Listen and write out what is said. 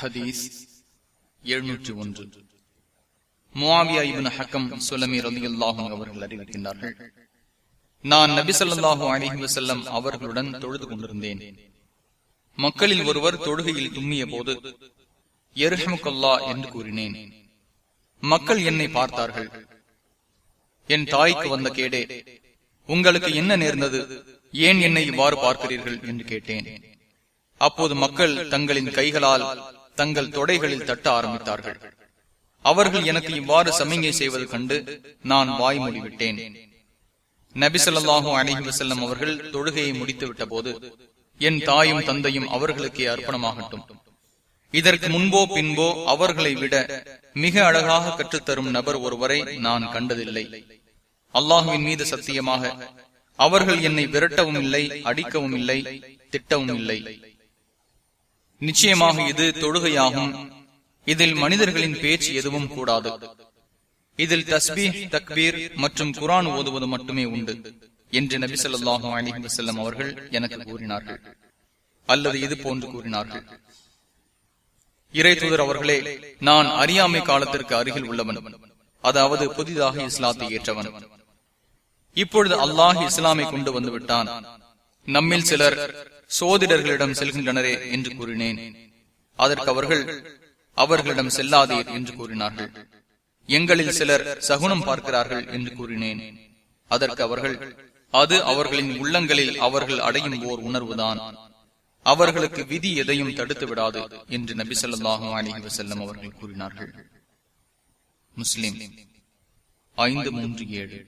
ஹதீஸ் எழுநூற்றி ஒன்று. முவாவியா இபின் ஹக்கம் சுலமி ரலியல்லாஹும் அவர்கள் அறிவிக்கின்றார்கள். நான் நபி ஸல்லல்லாஹு அலிஹி வசல்லம் அவர்களுடன் தொழுது கொண்டிருந்தேன். மக்களில் ஒருவர் தொழுகையில் தும்மிய போது எருஹமுக்கல்லா என்று கூறினேன். மக்கள் என்னை பார்த்தார்கள். என் தாய்க்கு வந்த கேடே உங்களுக்கு என்ன நேர்ந்தது? ஏன் என்னை இவ்வாறு பார்க்கிறீர்கள்? என்று கேட்டேன். அப்போது மக்கள் தங்களின் கைகளால் தங்கள் தொடைகளில் தட்ட ஆரம்பித்தார்கள். அவர்கள் எனக்கு இவ்வாறு சமிகை செய்வது கண்டு நான் வாய் மூடிவிட்டேன் நபிசல்லாஹூ அலஹி வசல்லம் அவர்கள் தொழுகையை முடித்துவிட்ட போது என் தாயும் தந்தையும் அவர்களுக்கே அர்ப்பணமாகட்டும். இதற்கு முன்போ பின்போ அவர்களை விட மிக அழகாக கற்றுத்தரும் நபர் ஒருவரை நான் கண்டதில்லை. அல்லாஹுவின் மீது சத்தியமாக அவர்கள் என்னை விரட்டவும் இல்லை அடிக்கவும் இல்லை திட்டவும் இல்லை. நிச்சயமாக இது தொழுகையாகும். இதில் மனிதர்களின் பேச்சு எதுவும் கூடாது. இதில் தஸ்பி தக்பீர் மற்றும் குரான் ஓதுவது மட்டுமே உண்டு என்று நபி சொல்லாஹும் அலிஹி வசல்லம் அவர்கள் எனக்கு கூறினார்கள். அல்லது இது போன்று கூறினார்கள். இறை தூதர் அவர்களே நான் அறியாமை காலத்திற்கு அருகில் உள்ளவன். அதாவது புதிதாக இஸ்லாத்தை ஏற்றவன். இப்பொழுது அல்லாஹ் இஸ்லாமை கொண்டு வந்து விட்டான். நம்மில் சிலர் சோதிடர்களிடம் செல்கின்றனரே என்று கூறினேன். அதற்கு அவர்கள் அவர்களிடம் செல்லாதீர் என்று கூறினார்கள். எங்களில் சிலர் சகுனம் பார்க்கிறார்கள் என்று கூறினேன். அதற்கு அவர்கள் அது அவர்களின் உள்ளங்களில் அவர்கள் அடையும் ஓர் உணர்வுதான். அவர்களுக்கு விதி எதையும் தடுத்து விடாது என்று நபி சொல்லாஹும் அலிஹி வசல்லம் அவர்கள் கூறினார்கள். முஸ்லிம் ஐந்து மூன்று ஏழு.